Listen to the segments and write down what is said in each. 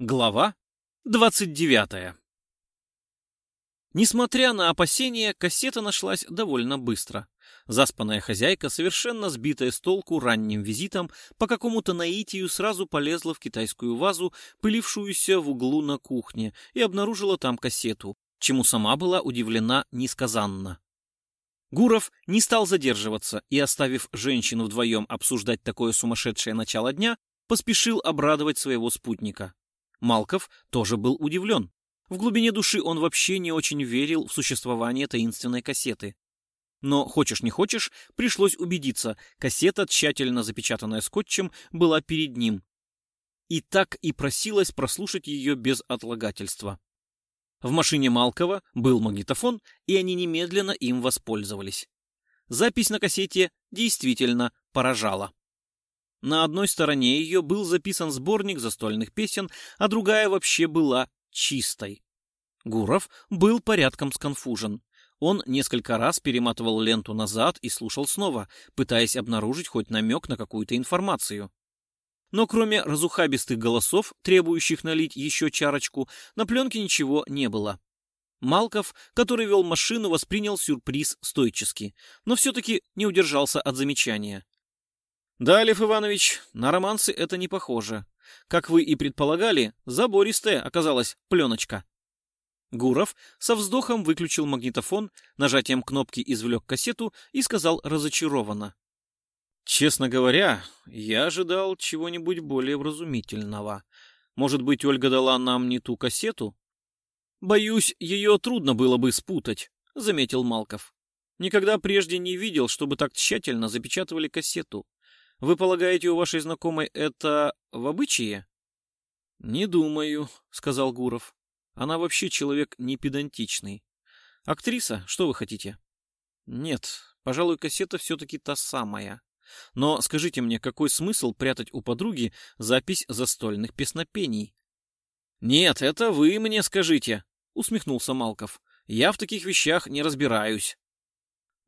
Глава 29. Несмотря на опасения, кассета нашлась довольно быстро. Заспанная хозяйка, совершенно сбитая с толку ранним визитом, по какому-то наитию сразу полезла в китайскую вазу, пылившуюся в углу на кухне, и обнаружила там кассету, чему сама была удивлена несказанно. Гуров не стал задерживаться и, оставив женщину вдвоем обсуждать такое сумасшедшее начало дня, поспешил обрадовать своего спутника. Малков тоже был удивлен. В глубине души он вообще не очень верил в существование таинственной кассеты. Но, хочешь не хочешь, пришлось убедиться, кассета, тщательно запечатанная скотчем, была перед ним. И так и просилась прослушать ее без отлагательства. В машине Малкова был магнитофон, и они немедленно им воспользовались. Запись на кассете действительно поражала. На одной стороне ее был записан сборник застольных песен, а другая вообще была чистой. Гуров был порядком сконфужен. Он несколько раз перематывал ленту назад и слушал снова, пытаясь обнаружить хоть намек на какую-то информацию. Но кроме разухабистых голосов, требующих налить еще чарочку, на пленке ничего не было. Малков, который вел машину, воспринял сюрприз стойчески, но все-таки не удержался от замечания. Да, Лев Иванович, на романсы это не похоже. Как вы и предполагали, забористая оказалась пленочка. Гуров со вздохом выключил магнитофон, нажатием кнопки извлек кассету и сказал разочарованно. Честно говоря, я ожидал чего-нибудь более вразумительного. Может быть, Ольга дала нам не ту кассету? Боюсь, ее трудно было бы спутать, заметил Малков. Никогда прежде не видел, чтобы так тщательно запечатывали кассету. Вы полагаете, у вашей знакомой это в обычае? Не думаю, сказал Гуров. Она вообще человек не педантичный. Актриса, что вы хотите? Нет, пожалуй, кассета все-таки та самая. Но скажите мне, какой смысл прятать у подруги запись застольных песнопений? Нет, это вы мне скажите, усмехнулся Малков. Я в таких вещах не разбираюсь.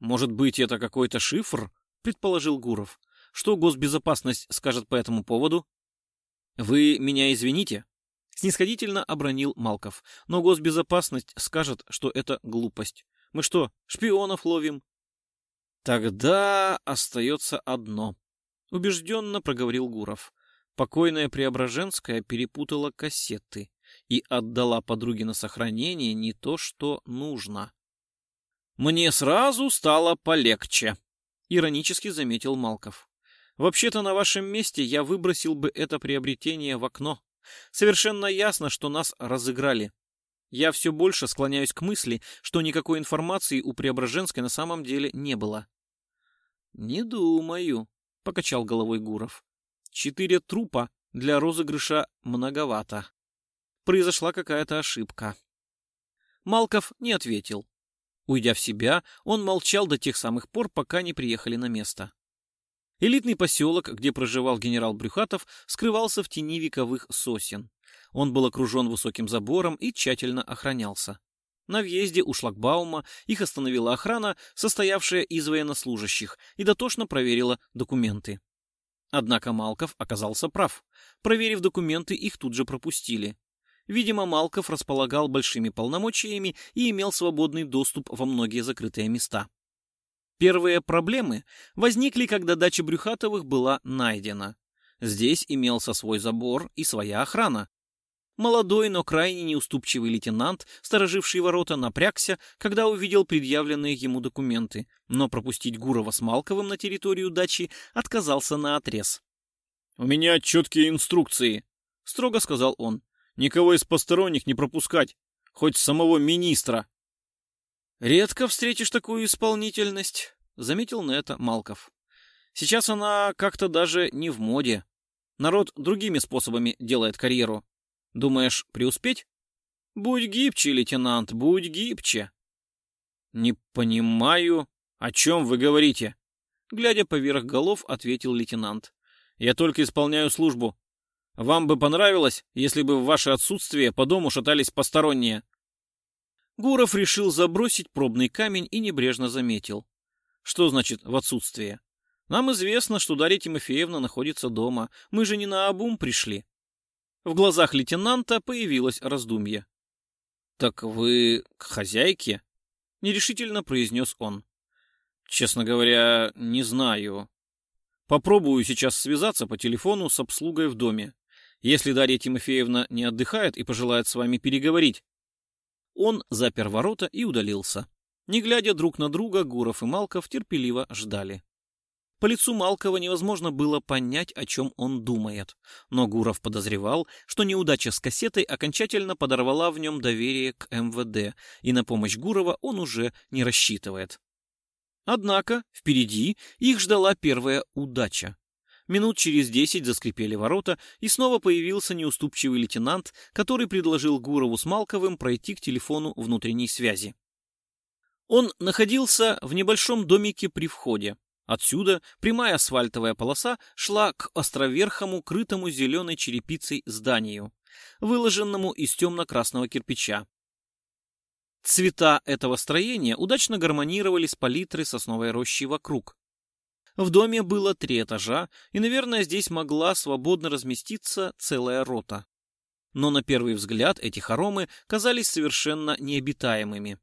Может быть, это какой-то шифр? предположил Гуров. Что госбезопасность скажет по этому поводу? Вы меня извините, снисходительно обронил Малков. Но госбезопасность скажет, что это глупость. Мы что, шпионов ловим? Тогда остается одно, убежденно проговорил Гуров. Покойная Преображенская перепутала кассеты и отдала подруге на сохранение не то, что нужно. Мне сразу стало полегче, иронически заметил Малков. Вообще-то на вашем месте я выбросил бы это приобретение в окно. Совершенно ясно, что нас разыграли. Я все больше склоняюсь к мысли, что никакой информации у Преображенской на самом деле не было. «Не думаю», — покачал головой Гуров. «Четыре трупа для розыгрыша многовато. Произошла какая-то ошибка». Малков не ответил. Уйдя в себя, он молчал до тех самых пор, пока не приехали на место. Элитный поселок, где проживал генерал Брюхатов, скрывался в тени вековых сосен. Он был окружен высоким забором и тщательно охранялся. На въезде у шлагбаума их остановила охрана, состоявшая из военнослужащих, и дотошно проверила документы. Однако Малков оказался прав. Проверив документы, их тут же пропустили. Видимо, Малков располагал большими полномочиями и имел свободный доступ во многие закрытые места. Первые проблемы возникли, когда дача Брюхатовых была найдена. Здесь имелся свой забор и своя охрана. Молодой, но крайне неуступчивый лейтенант, стороживший ворота, напрягся, когда увидел предъявленные ему документы, но пропустить Гурова с Малковым на территорию дачи отказался на отрез. «У меня четкие инструкции», — строго сказал он. «Никого из посторонних не пропускать, хоть самого министра». «Редко встретишь такую исполнительность», — заметил на это Малков. «Сейчас она как-то даже не в моде. Народ другими способами делает карьеру. Думаешь, преуспеть? Будь гибче, лейтенант, будь гибче». «Не понимаю, о чем вы говорите?» Глядя поверх голов, ответил лейтенант. «Я только исполняю службу. Вам бы понравилось, если бы в ваше отсутствие по дому шатались посторонние?» Гуров решил забросить пробный камень и небрежно заметил. Что значит в отсутствие? Нам известно, что Дарья Тимофеевна находится дома. Мы же не на обум пришли. В глазах лейтенанта появилось раздумье. «Так вы к хозяйке?» — нерешительно произнес он. «Честно говоря, не знаю. Попробую сейчас связаться по телефону с обслугой в доме. Если Дарья Тимофеевна не отдыхает и пожелает с вами переговорить». Он запер ворота и удалился. Не глядя друг на друга, Гуров и Малков терпеливо ждали. По лицу Малкова невозможно было понять, о чем он думает. Но Гуров подозревал, что неудача с кассетой окончательно подорвала в нем доверие к МВД, и на помощь Гурова он уже не рассчитывает. Однако впереди их ждала первая удача. Минут через десять заскрипели ворота, и снова появился неуступчивый лейтенант, который предложил Гурову с Малковым пройти к телефону внутренней связи. Он находился в небольшом домике при входе. Отсюда прямая асфальтовая полоса шла к островерхому, крытому зеленой черепицей зданию, выложенному из темно-красного кирпича. Цвета этого строения удачно гармонировали с палитрой сосновой рощи вокруг. В доме было три этажа, и, наверное, здесь могла свободно разместиться целая рота. Но на первый взгляд эти хоромы казались совершенно необитаемыми.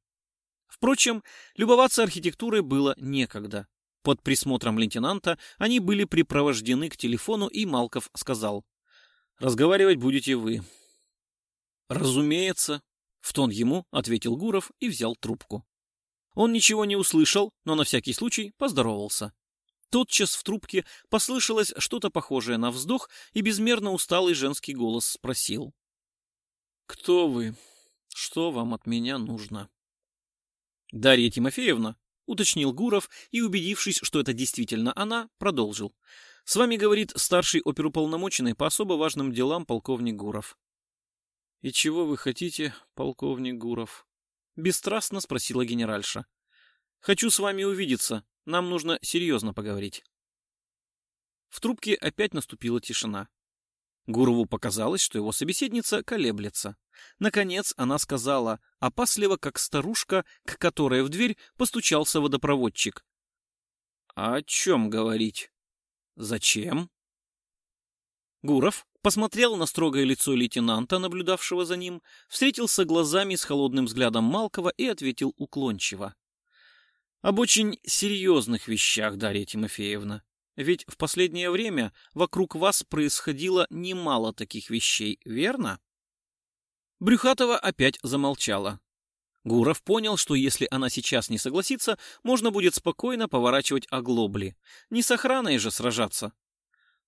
Впрочем, любоваться архитектурой было некогда. Под присмотром лейтенанта они были припровождены к телефону, и Малков сказал. «Разговаривать будете вы». «Разумеется», — в тон ему ответил Гуров и взял трубку. Он ничего не услышал, но на всякий случай поздоровался. Тотчас в трубке послышалось что-то похожее на вздох, и безмерно усталый женский голос спросил. «Кто вы? Что вам от меня нужно?» «Дарья Тимофеевна?» уточнил Гуров и, убедившись, что это действительно она, продолжил. «С вами, — говорит старший оперуполномоченный по особо важным делам полковник Гуров». «И чего вы хотите, полковник Гуров?» — бесстрастно спросила генеральша. «Хочу с вами увидеться. Нам нужно серьезно поговорить». В трубке опять наступила тишина. Гурову показалось, что его собеседница колеблется. Наконец она сказала, опасливо, как старушка, к которой в дверь постучался водопроводчик. «А «О чем говорить? Зачем?» Гуров посмотрел на строгое лицо лейтенанта, наблюдавшего за ним, встретился глазами с холодным взглядом Малкова и ответил уклончиво. «Об очень серьезных вещах, Дарья Тимофеевна. Ведь в последнее время вокруг вас происходило немало таких вещей, верно? Брюхатова опять замолчала. Гуров понял, что если она сейчас не согласится, можно будет спокойно поворачивать оглобли. Не с охраной же сражаться.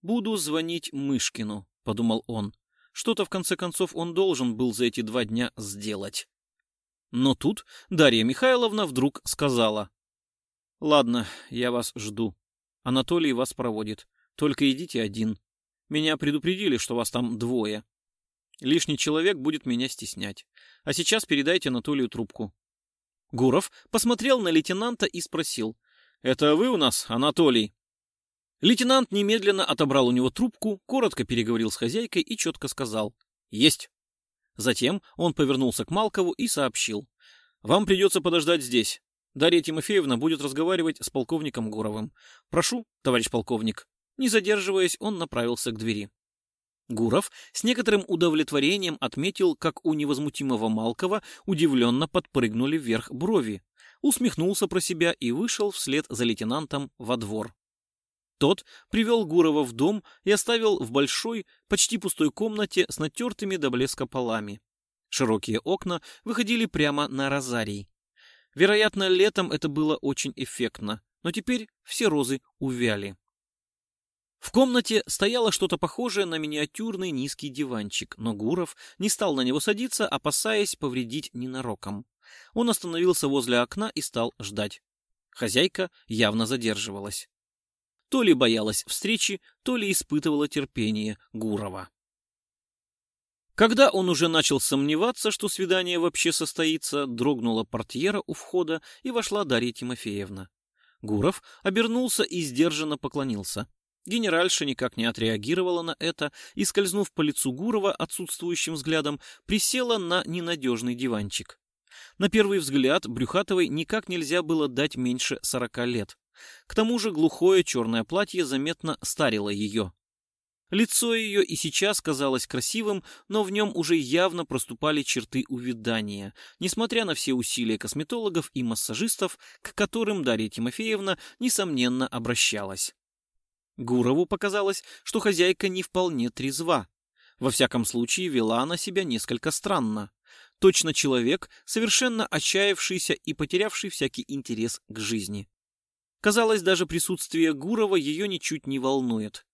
«Буду звонить Мышкину», — подумал он. Что-то, в конце концов, он должен был за эти два дня сделать. Но тут Дарья Михайловна вдруг сказала. «Ладно, я вас жду. Анатолий вас проводит. Только идите один. Меня предупредили, что вас там двое. Лишний человек будет меня стеснять. А сейчас передайте Анатолию трубку. Гуров посмотрел на лейтенанта и спросил. «Это вы у нас, Анатолий?» Лейтенант немедленно отобрал у него трубку, коротко переговорил с хозяйкой и четко сказал «Есть». Затем он повернулся к Малкову и сообщил «Вам придется подождать здесь. Дарья Тимофеевна будет разговаривать с полковником Гуровым. Прошу, товарищ полковник. Не задерживаясь, он направился к двери. Гуров с некоторым удовлетворением отметил, как у невозмутимого Малкова удивленно подпрыгнули вверх брови, усмехнулся про себя и вышел вслед за лейтенантом во двор. Тот привел Гурова в дом и оставил в большой, почти пустой комнате с натертыми до блеска полами. Широкие окна выходили прямо на розарий. Вероятно, летом это было очень эффектно, но теперь все розы увяли. В комнате стояло что-то похожее на миниатюрный низкий диванчик, но Гуров не стал на него садиться, опасаясь повредить ненароком. Он остановился возле окна и стал ждать. Хозяйка явно задерживалась. То ли боялась встречи, то ли испытывала терпение Гурова. Когда он уже начал сомневаться, что свидание вообще состоится, дрогнула портьера у входа и вошла Дарья Тимофеевна. Гуров обернулся и сдержанно поклонился. Генеральша никак не отреагировала на это и, скользнув по лицу Гурова отсутствующим взглядом, присела на ненадежный диванчик. На первый взгляд Брюхатовой никак нельзя было дать меньше сорока лет. К тому же глухое черное платье заметно старило ее. Лицо ее и сейчас казалось красивым, но в нем уже явно проступали черты увядания, несмотря на все усилия косметологов и массажистов, к которым Дарья Тимофеевна, несомненно, обращалась. Гурову показалось, что хозяйка не вполне трезва. Во всяком случае, вела она себя несколько странно. Точно человек, совершенно отчаявшийся и потерявший всякий интерес к жизни. Казалось, даже присутствие Гурова ее ничуть не волнует.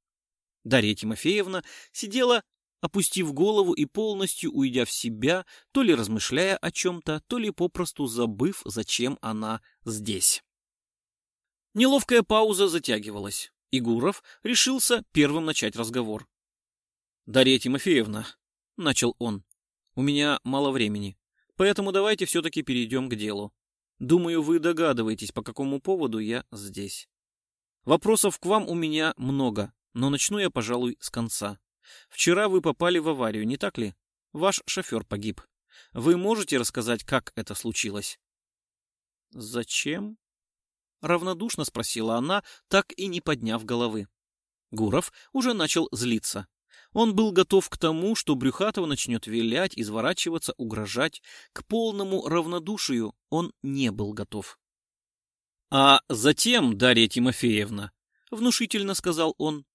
Дарья Тимофеевна сидела, опустив голову и полностью уйдя в себя, то ли размышляя о чем-то, то ли попросту забыв, зачем она здесь. Неловкая пауза затягивалась, и Гуров решился первым начать разговор. «Дарья Тимофеевна», — начал он, — «у меня мало времени, поэтому давайте все-таки перейдем к делу. Думаю, вы догадываетесь, по какому поводу я здесь. Вопросов к вам у меня много, но начну я, пожалуй, с конца. Вчера вы попали в аварию, не так ли? Ваш шофер погиб. Вы можете рассказать, как это случилось? Зачем? Равнодушно спросила она, так и не подняв головы. Гуров уже начал злиться. Он был готов к тому, что Брюхатова начнет вилять, изворачиваться, угрожать. К полному равнодушию он не был готов. «А затем, Дарья Тимофеевна», — внушительно сказал он,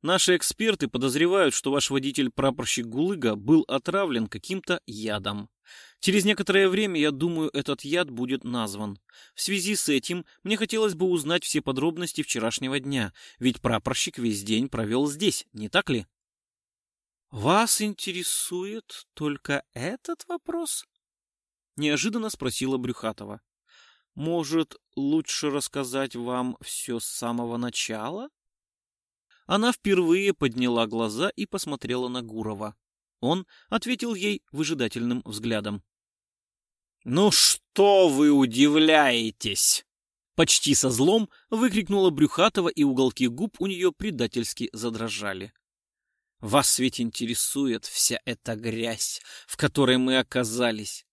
Наши эксперты подозревают, что ваш водитель-прапорщик Гулыга был отравлен каким-то ядом. Через некоторое время, я думаю, этот яд будет назван. В связи с этим мне хотелось бы узнать все подробности вчерашнего дня, ведь прапорщик весь день провел здесь, не так ли? Вас интересует только этот вопрос? Неожиданно спросила Брюхатова. Может, лучше рассказать вам все с самого начала? Она впервые подняла глаза и посмотрела на Гурова. Он ответил ей выжидательным взглядом. «Ну что вы удивляетесь?» Почти со злом выкрикнула Брюхатова, и уголки губ у нее предательски задрожали. «Вас ведь интересует вся эта грязь, в которой мы оказались.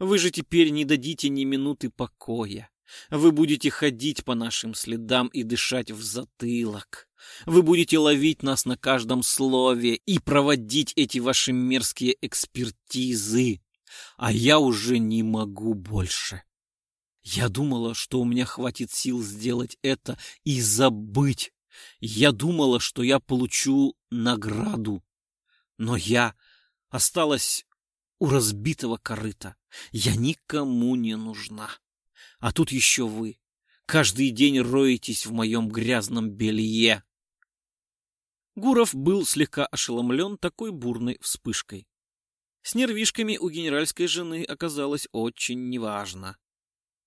Вы же теперь не дадите ни минуты покоя. Вы будете ходить по нашим следам и дышать в затылок. Вы будете ловить нас на каждом слове и проводить эти ваши мерзкие экспертизы. А я уже не могу больше. Я думала, что у меня хватит сил сделать это и забыть. Я думала, что я получу награду. Но я осталась у разбитого корыта. Я никому не нужна. А тут еще вы. Каждый день роетесь в моем грязном белье. Гуров был слегка ошеломлен такой бурной вспышкой. С нервишками у генеральской жены оказалось очень неважно.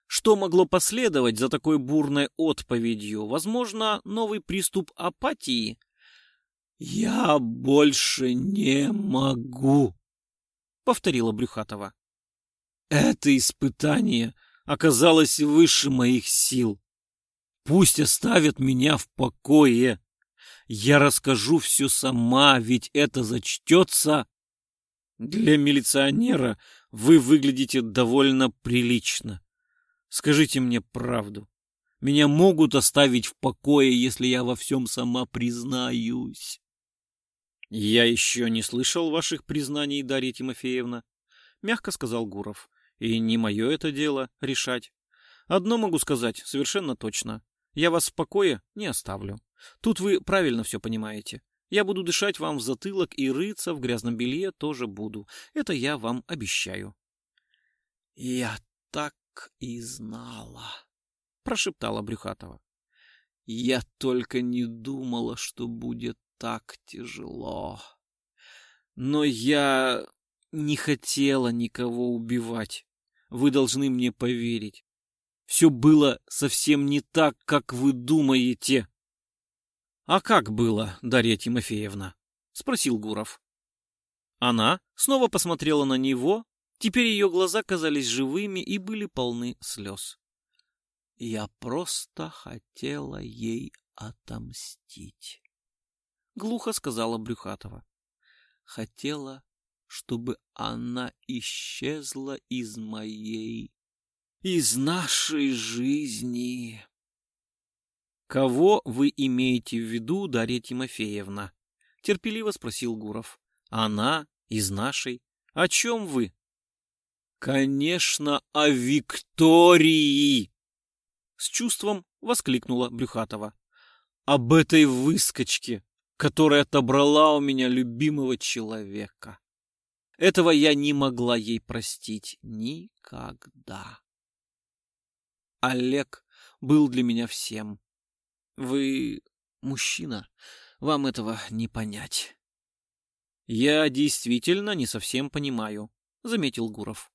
Что могло последовать за такой бурной отповедью? Возможно, новый приступ апатии? «Я больше не могу», — повторила Брюхатова. «Это испытание оказалось выше моих сил. Пусть оставят меня в покое. Я расскажу все сама, ведь это зачтется. Для милиционера вы выглядите довольно прилично. Скажите мне правду. Меня могут оставить в покое, если я во всем сама признаюсь. Я еще не слышал ваших признаний, Дарья Тимофеевна, мягко сказал Гуров. И не мое это дело решать. Одно могу сказать совершенно точно. Я вас в покое не оставлю. Тут вы правильно все понимаете. Я буду дышать вам в затылок и рыться в грязном белье тоже буду. Это я вам обещаю. — Я так и знала, — прошептала Брюхатова. — Я только не думала, что будет так тяжело. Но я не хотела никого убивать. Вы должны мне поверить. Все было совсем не так, как вы думаете. — А как было, Дарья Тимофеевна? — спросил Гуров. Она снова посмотрела на него. Теперь ее глаза казались живыми и были полны слез. — Я просто хотела ей отомстить, — глухо сказала Брюхатова. — Хотела чтобы она исчезла из моей, из нашей жизни. Кого вы имеете в виду, Дарья Тимофеевна? терпеливо спросил Гуров. Она из нашей. О чем вы? Конечно, о Виктории! С чувством воскликнула Брюхатова. Об этой выскочке, которая отобрала у меня любимого человека. Этого я не могла ей простить никогда. Олег был для меня всем. Вы мужчина, вам этого не понять. Я действительно не совсем понимаю, заметил Гуров.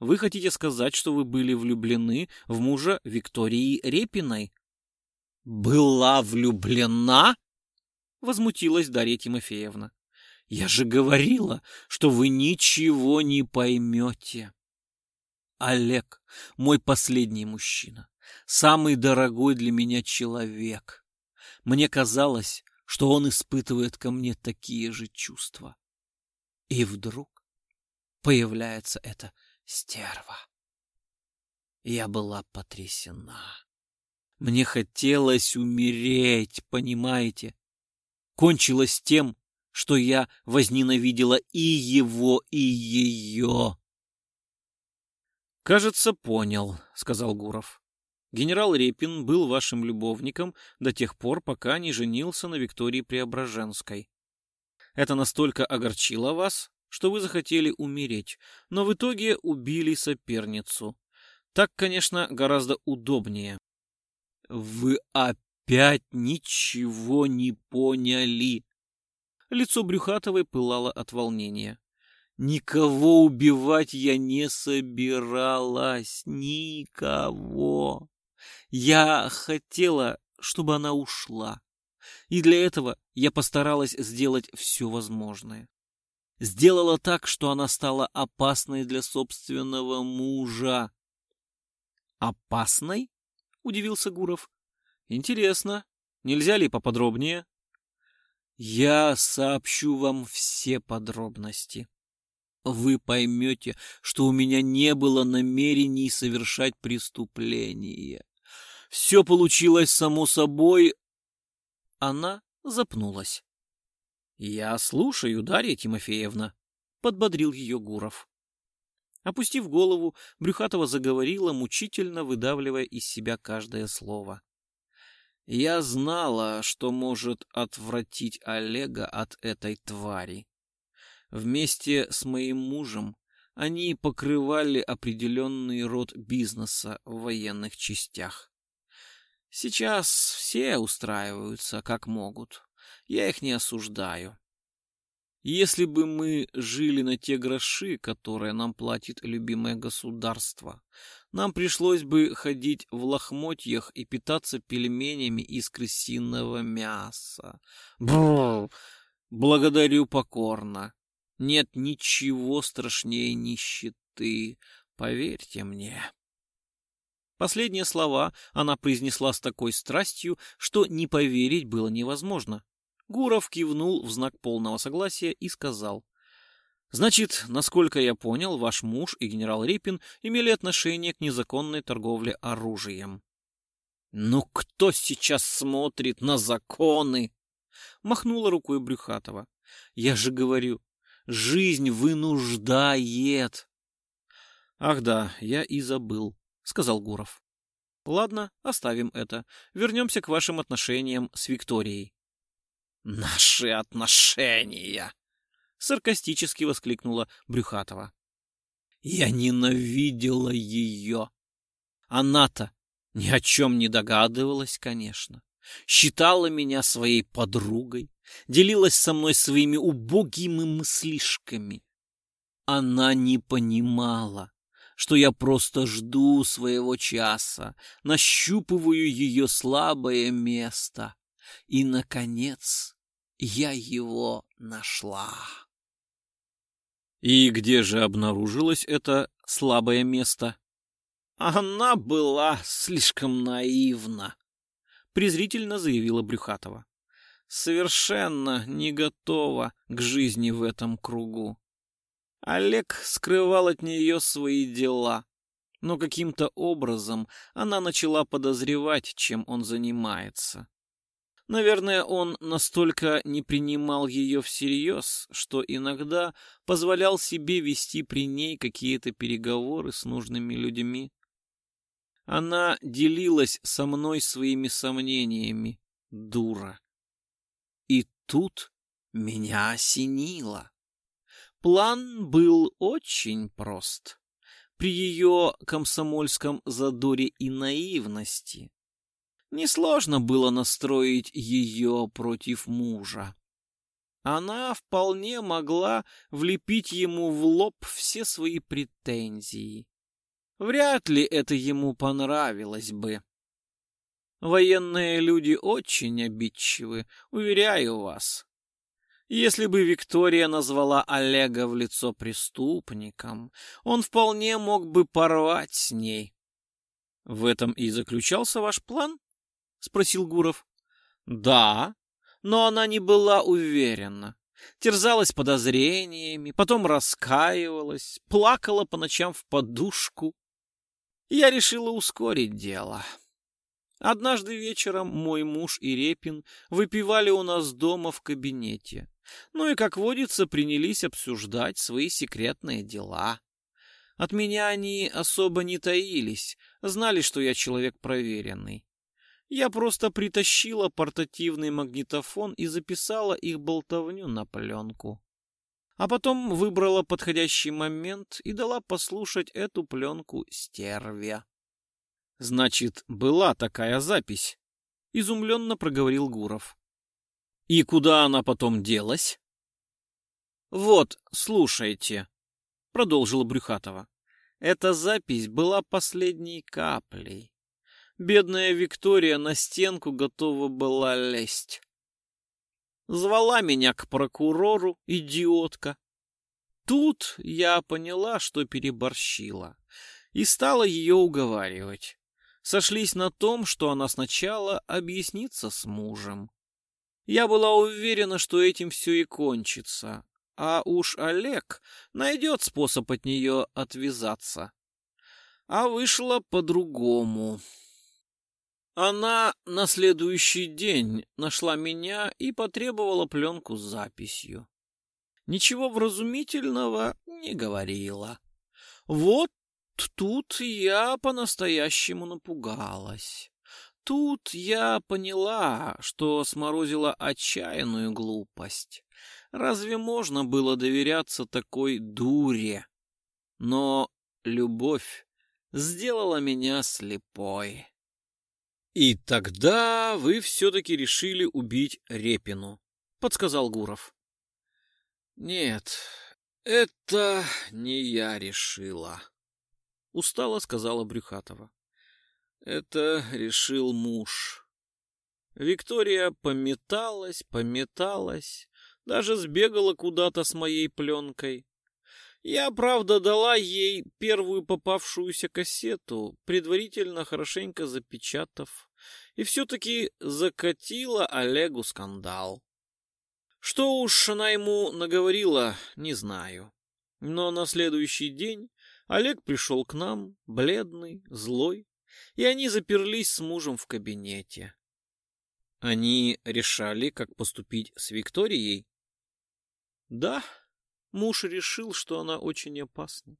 Вы хотите сказать, что вы были влюблены в мужа Виктории Репиной? Была влюблена? Возмутилась Дарья Тимофеевна. Я же говорила, что вы ничего не поймете. Олег, мой последний мужчина, самый дорогой для меня человек. Мне казалось, что он испытывает ко мне такие же чувства. И вдруг появляется эта стерва. Я была потрясена. Мне хотелось умереть, понимаете? Кончилось тем, что я возненавидела и его, и ее. «Кажется, понял», — сказал Гуров. «Генерал Репин был вашим любовником до тех пор, пока не женился на Виктории Преображенской. Это настолько огорчило вас, что вы захотели умереть, но в итоге убили соперницу. Так, конечно, гораздо удобнее». «Вы опять ничего не поняли», Лицо Брюхатовой пылало от волнения. Никого убивать я не собиралась. Никого. Я хотела, чтобы она ушла. И для этого я постаралась сделать все возможное. Сделала так, что она стала опасной для собственного мужа. «Опасной?» — удивился Гуров. «Интересно. Нельзя ли поподробнее?» Я сообщу вам все подробности. Вы поймете, что у меня не было намерений совершать преступление. Все получилось само собой. Она запнулась. Я слушаю, Дарья Тимофеевна, подбодрил ее Гуров. Опустив голову, Брюхатова заговорила, мучительно выдавливая из себя каждое слово. Я знала, что может отвратить Олега от этой твари. Вместе с моим мужем они покрывали определенный род бизнеса в военных частях. Сейчас все устраиваются как могут. Я их не осуждаю. Если бы мы жили на те гроши, которые нам платит любимое государство, нам пришлось бы ходить в лохмотьях и питаться пельменями из крысиного мяса. Бррр! Благодарю покорно. Нет ничего страшнее нищеты, поверьте мне. Последние слова она произнесла с такой страстью, что не поверить было невозможно. Гуров кивнул в знак полного согласия и сказал. «Значит, насколько я понял, ваш муж и генерал Репин имели отношение к незаконной торговле оружием». «Ну кто сейчас смотрит на законы?» — махнула рукой Брюхатова. «Я же говорю, жизнь вынуждает». «Ах да, я и забыл», — сказал Гуров. «Ладно, оставим это. Вернемся к вашим отношениям с Викторией». «Наши отношения!» — саркастически воскликнула Брюхатова. «Я ненавидела ее. Она-то ни о чем не догадывалась, конечно. Считала меня своей подругой, делилась со мной своими убогими мыслишками. Она не понимала, что я просто жду своего часа, нащупываю ее слабое место, и, наконец, я его нашла. И где же обнаружилось это слабое место? Она была слишком наивна, презрительно заявила Брюхатова. Совершенно не готова к жизни в этом кругу. Олег скрывал от нее свои дела, но каким-то образом она начала подозревать, чем он занимается. Наверное, он настолько не принимал ее всерьез, что иногда позволял себе вести при ней какие-то переговоры с нужными людьми. Она делилась со мной своими сомнениями, дура. И тут меня осенило. План был очень прост. При ее комсомольском задоре и наивности Несложно было настроить ее против мужа. Она вполне могла влепить ему в лоб все свои претензии. Вряд ли это ему понравилось бы. Военные люди очень обидчивы, уверяю вас. Если бы Виктория назвала Олега в лицо преступником, он вполне мог бы порвать с ней. В этом и заключался ваш план? — спросил Гуров. «Да, но она не была уверена. Терзалась подозрениями, потом раскаивалась, плакала по ночам в подушку. Я решила ускорить дело. Однажды вечером мой муж и Репин выпивали у нас дома в кабинете. Ну и, как водится, принялись обсуждать свои секретные дела. От меня они особо не таились, знали, что я человек проверенный. Я просто притащила портативный магнитофон и записала их болтовню на пленку. А потом выбрала подходящий момент и дала послушать эту пленку стерве. Значит, была такая запись, изумленно проговорил Гуров. И куда она потом делась? Вот, слушайте, продолжила Брюхатова. Эта запись была последней каплей. Бедная Виктория на стенку готова была лезть. Звала меня к прокурору, идиотка. Тут я поняла, что переборщила, и стала ее уговаривать. Сошлись на том, что она сначала объяснится с мужем. Я была уверена, что этим все и кончится, а уж Олег найдет способ от нее отвязаться. А вышло по-другому. Она на следующий день нашла меня и потребовала пленку с записью. Ничего вразумительного не говорила. Вот тут я по-настоящему напугалась. Тут я поняла, что сморозила отчаянную глупость. Разве можно было доверяться такой дуре? Но любовь сделала меня слепой. «И тогда вы все-таки решили убить Репину», — подсказал Гуров. «Нет, это не я решила», — устало сказала Брюхатова. «Это решил муж». Виктория пометалась, пометалась, даже сбегала куда-то с моей пленкой. Я, правда, дала ей первую попавшуюся кассету, предварительно хорошенько запечатав, и все-таки закатила Олегу скандал. Что уж она ему наговорила, не знаю. Но на следующий день Олег пришел к нам, бледный, злой, и они заперлись с мужем в кабинете. Они решали, как поступить с Викторией? Да, Муж решил, что она очень опасна.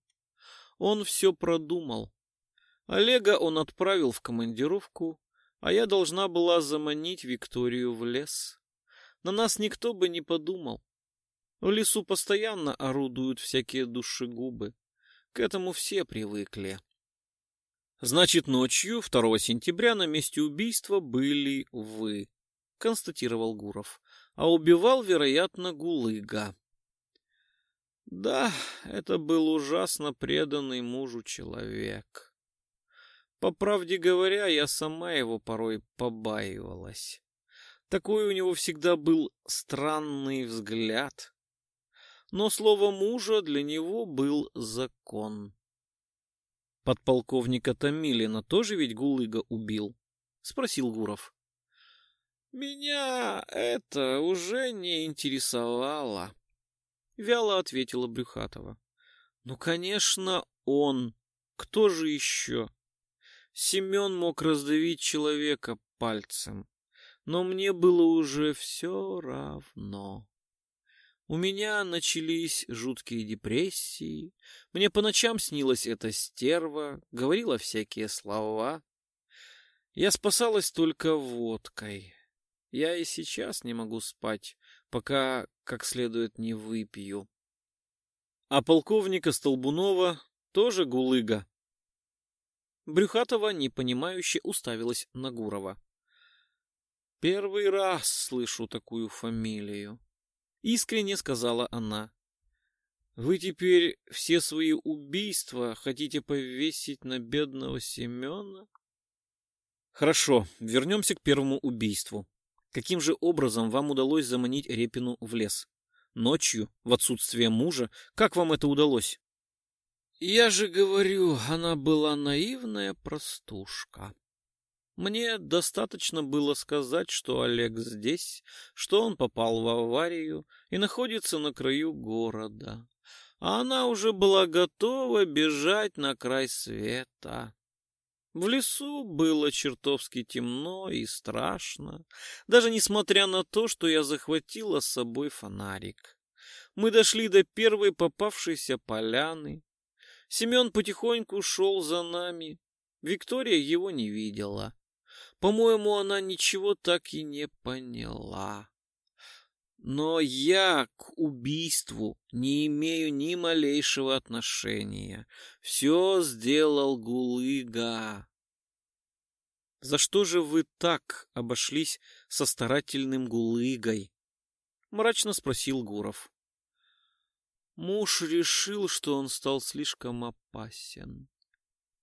Он все продумал. Олега он отправил в командировку, а я должна была заманить Викторию в лес. На нас никто бы не подумал. В лесу постоянно орудуют всякие душегубы. К этому все привыкли. Значит, ночью 2 сентября на месте убийства были вы, констатировал Гуров. А убивал, вероятно, Гулыга. Да, это был ужасно преданный мужу человек. По правде говоря, я сама его порой побаивалась. Такой у него всегда был странный взгляд. Но слово мужа для него был закон. Подполковника Томилина тоже ведь Гулыга убил? Спросил Гуров. Меня это уже не интересовало, Вяло ответила Брюхатова. Ну, конечно, он. Кто же еще? Семен мог раздавить человека пальцем. но мне было уже все равно. У меня начались жуткие депрессии. Мне по ночам снилась эта стерва, говорила всякие слова. Я спасалась только водкой. Я и сейчас не могу спать, пока как следует не выпью. А полковника Столбунова тоже гулыга. Брюхатова непонимающе уставилась на Гурова. «Первый раз слышу такую фамилию», — искренне сказала она. «Вы теперь все свои убийства хотите повесить на бедного Семена?» «Хорошо, вернемся к первому убийству. Каким же образом вам удалось заманить Репину в лес? Ночью, в отсутствие мужа, как вам это удалось?» «Я же говорю, она была наивная простушка», мне достаточно было сказать, что Олег здесь, что он попал в аварию и находится на краю города. А она уже была готова бежать на край света. В лесу было чертовски темно и страшно, даже несмотря на то, что я захватила с собой фонарик. Мы дошли до первой попавшейся поляны. Семен потихоньку шел за нами. Виктория его не видела. По-моему, она ничего так и не поняла. Но я к убийству не имею ни малейшего отношения. Все сделал Гулыга. За что же вы так обошлись со старательным Гулыгой? Мрачно спросил Гуров. Муж решил, что он стал слишком опасен.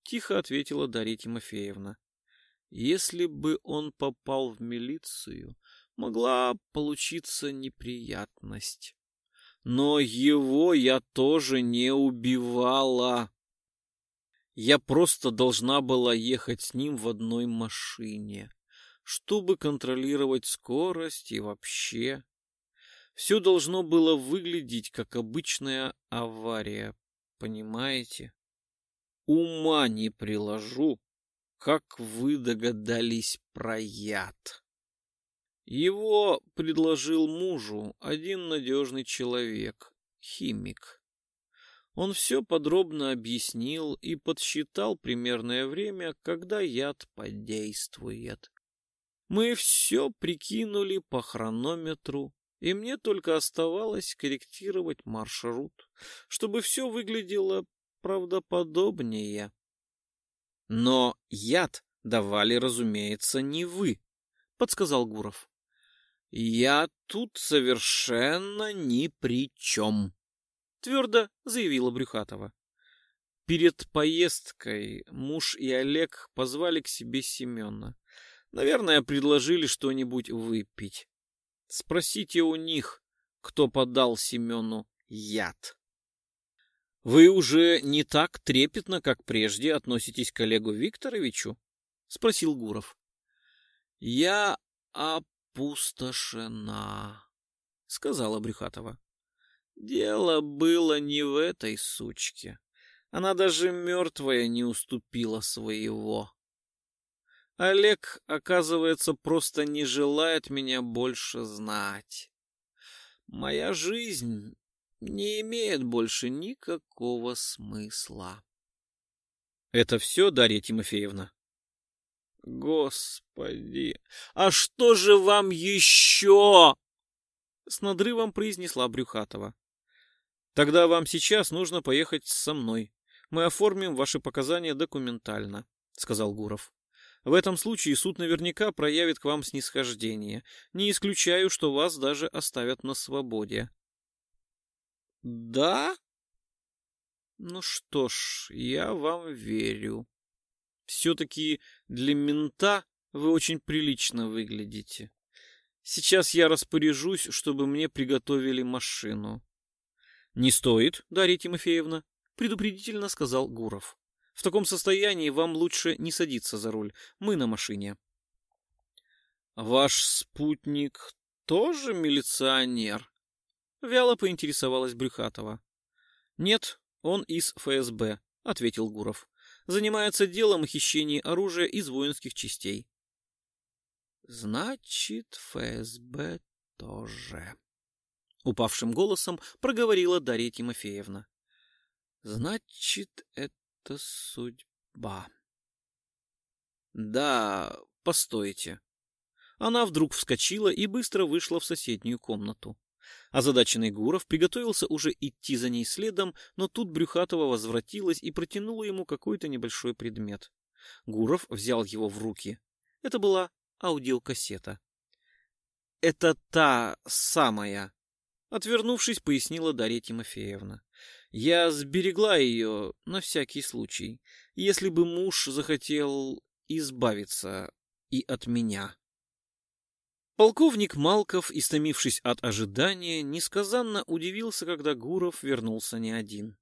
Тихо ответила Дарья Тимофеевна. Если бы он попал в милицию, могла получиться неприятность. Но его я тоже не убивала. Я просто должна была ехать с ним в одной машине, чтобы контролировать скорость и вообще. Все должно было выглядеть как обычная авария, понимаете? Ума не приложу, как вы догадались про яд? Его предложил мужу один надежный человек, химик. Он все подробно объяснил и подсчитал примерное время, когда яд подействует. Мы все прикинули по хронометру, и мне только оставалось корректировать маршрут, чтобы все выглядело правдоподобнее. Но яд давали, разумеется, не вы, подсказал Гуров. Я тут совершенно ни при чем, твердо заявила Брюхатова. Перед поездкой муж и Олег позвали к себе Семена. Наверное, предложили что-нибудь выпить. Спросите у них, кто подал Семену яд. Вы уже не так трепетно, как прежде, относитесь к Олегу Викторовичу? Спросил Гуров. Я опустошена, сказала Брюхатова. Дело было не в этой сучке. Она даже мертвая не уступила своего. Олег, оказывается, просто не желает меня больше знать. Моя жизнь не имеет больше никакого смысла. Это все, Дарья Тимофеевна? Господи, а что же вам еще? С надрывом произнесла Брюхатова. Тогда вам сейчас нужно поехать со мной. Мы оформим ваши показания документально, сказал Гуров. В этом случае суд наверняка проявит к вам снисхождение. Не исключаю, что вас даже оставят на свободе. Да? Ну что ж, я вам верю. Все-таки для мента вы очень прилично выглядите. Сейчас я распоряжусь, чтобы мне приготовили машину. Не стоит, Дарья Тимофеевна, предупредительно сказал Гуров. В таком состоянии вам лучше не садиться за руль. Мы на машине. Ваш спутник тоже милиционер? Вяло поинтересовалась Брюхатова. Нет, он из ФСБ, ответил Гуров. Занимается делом о хищении оружия из воинских частей. Значит, ФСБ тоже. Упавшим голосом проговорила Дарья Тимофеевна. Значит, это судьба. Да, постойте. Она вдруг вскочила и быстро вышла в соседнюю комнату. Озадаченный Гуров приготовился уже идти за ней следом, но тут Брюхатова возвратилась и протянула ему какой-то небольшой предмет. Гуров взял его в руки. Это была аудиокассета. «Это та самая», — отвернувшись, пояснила Дарья Тимофеевна. «Я сберегла ее на всякий случай, если бы муж захотел избавиться и от меня». Полковник Малков, истомившись от ожидания, несказанно удивился, когда Гуров вернулся не один.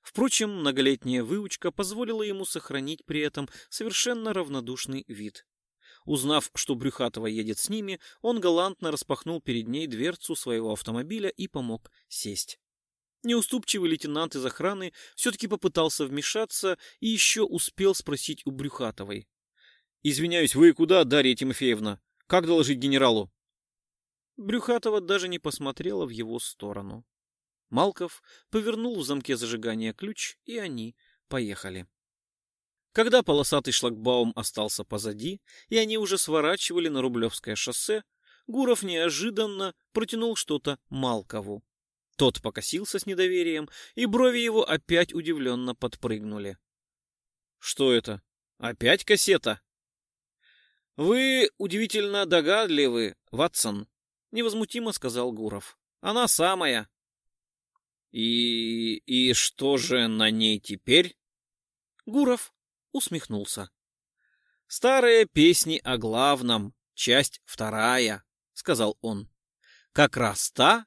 Впрочем, многолетняя выучка позволила ему сохранить при этом совершенно равнодушный вид. Узнав, что Брюхатова едет с ними, он галантно распахнул перед ней дверцу своего автомобиля и помог сесть. Неуступчивый лейтенант из охраны все-таки попытался вмешаться и еще успел спросить у Брюхатовой. «Извиняюсь, вы куда, Дарья Тимофеевна? Как доложить генералу?» Брюхатова даже не посмотрела в его сторону. Малков повернул в замке зажигания ключ, и они поехали. Когда полосатый шлагбаум остался позади, и они уже сворачивали на Рублевское шоссе, Гуров неожиданно протянул что-то Малкову. Тот покосился с недоверием, и брови его опять удивленно подпрыгнули. — Что это? Опять кассета? «Вы удивительно догадливы, Ватсон», — невозмутимо сказал Гуров. «Она самая». «И... и что же на ней теперь?» Гуров усмехнулся. «Старые песни о главном, часть вторая», — сказал он. «Как раз та,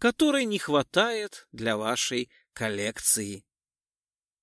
которой не хватает для вашей коллекции».